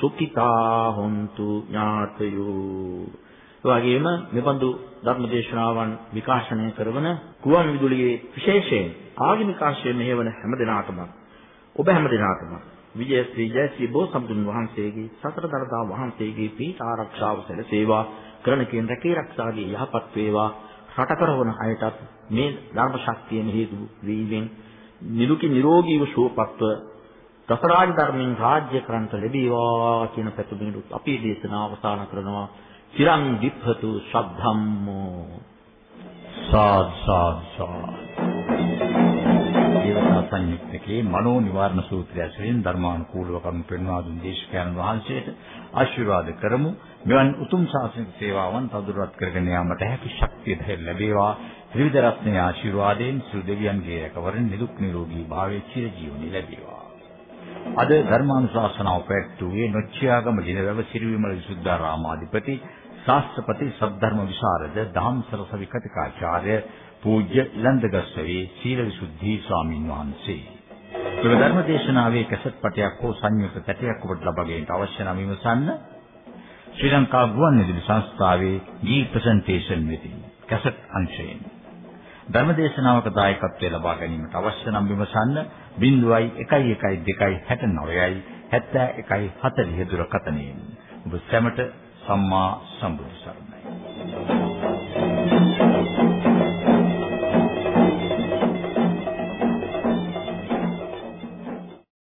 සුඛිතා හොන්තු ඥාතයෝ. එවැගේම මෙබඳු ධර්මදේශනාවන් විකාශනය කරන කුවන් විදුලියේ විශේෂයෙන් ආගමික ආශ්‍රය මෙහෙවන හැම දිනාටම ඔබ හැම දිනාටම විජය ශ්‍රී ජයශ්‍රී බෝසත්තුන් වහන්සේගේ සතර දරදා වහන්සේගේ පීඨ ආරක්ෂාව සැලසේවා කරන කියන රැකී රක්ෂාගේ යහපත් වේවා රට කරවන අයටත් මේ ධර්ම ශක්තිය හේතු වීමෙන් නිරුකි නිරෝගීව සුවපත්ව දසරාජ ධර්මයෙන් රාජ්‍ය කරන්ට ලැබේවා කියන පැතුමින් අපේ දේශනාව අවසන් කරනවා. চিරං විප්පතු සබ්ධම්මෝ සාද් සාද් සාද් දේවතා සංයුක්තකේ මනෝ නිවාරණ සූත්‍රය ඇසුරින් ධර්මානුකූලව කරුණු පෙන්වා දුන් දේශකයන් වහන්සේට ආශිර්වාද කරමු මෙවන් උතුම් ශාසනික සේවාවන් තවදුරටත් කරගෙන යාමට හැකි ශක්තිය ධෛර්ය ලැබේවා ත්‍රිවිධ රත්නයේ ආශිර්වාදයෙන් සිල් දෙවියන්ගේ රැකවරණ නිරුක් නිරෝගී භාවයේ චිර ජීවණි ලැබේවා අද ධර්මානුශාසනාව පැවැත්වුවේ නොච්චියාගම දිනවැව සිරිවිමල විසුද්ධාරාමාධිපති ශාස්ත්‍රපති සද්ධර්ම විශාරද ධම්සරස විකටිකාචාර්ය පූජ්‍ය ඉලන්දගස්සවේ සීල විසුද්ධි ස්වාමින් වහන්සේ. මෙම ධර්ම දේශනාවේ කැසට් පටයක් හෝ සංයුක්ත තැටයක් ඔබට ලබා ගැනීමට අවශ්‍ය නම් විමසන්න. ශ්‍රී ලංකා ගුවන්විදුලි සංස්ථාවේ ගී ප්‍රසන්ටේෂන් වෙතින් කැසට් අංශයෙන්. ධර්ම දේශනාවක දායකත්වය ලබා ගැනීමට අවශ්‍ය නම් විමසන්න 011269යි 71 40 දුරකථනයෙන්. ඔබ සැමට سما سمبر سر میں۔